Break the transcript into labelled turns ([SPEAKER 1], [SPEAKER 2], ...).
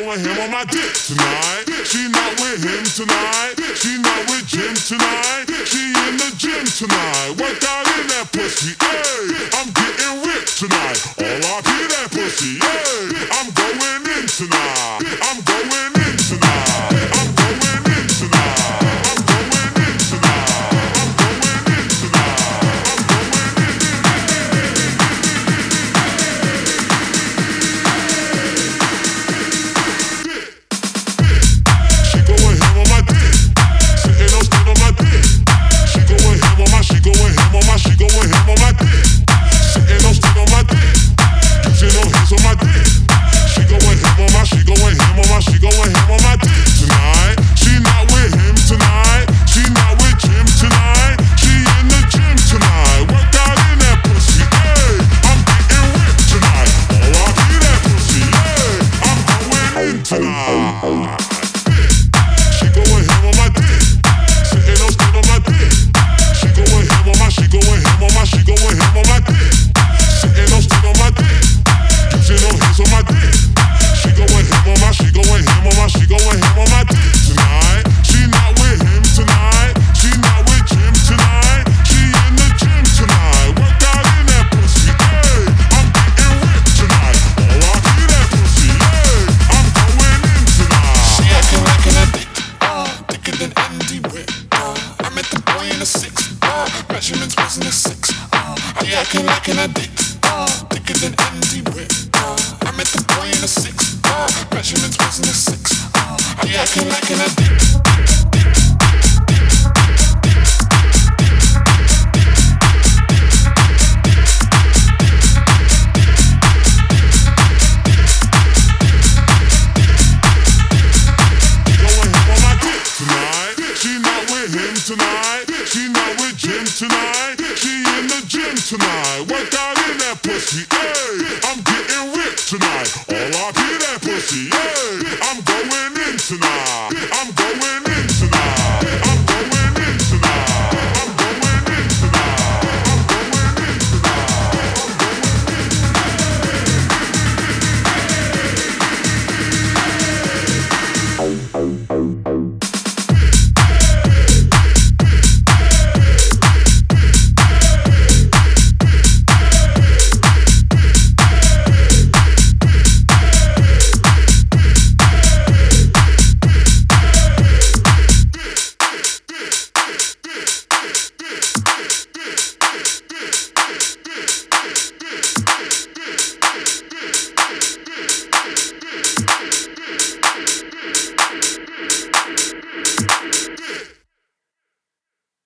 [SPEAKER 1] not with him on my dick tonight. She not with him tonight. She not with Jim tonight. She in the gym tonight. Work out in that pussy. Hey, I'm getting ripped tonight. back.
[SPEAKER 2] They acting like an addict, uh, thicker than MD Rip. Uh, I met the boy in a six, uh, measurements wasn't a six. Uh, they acting like an addict.
[SPEAKER 1] Tonight, she not with him tonight. tonight. Work out in that pussy, ayy. I'm getting ripped tonight. All I hear that pussy, ayy. I'm going in tonight.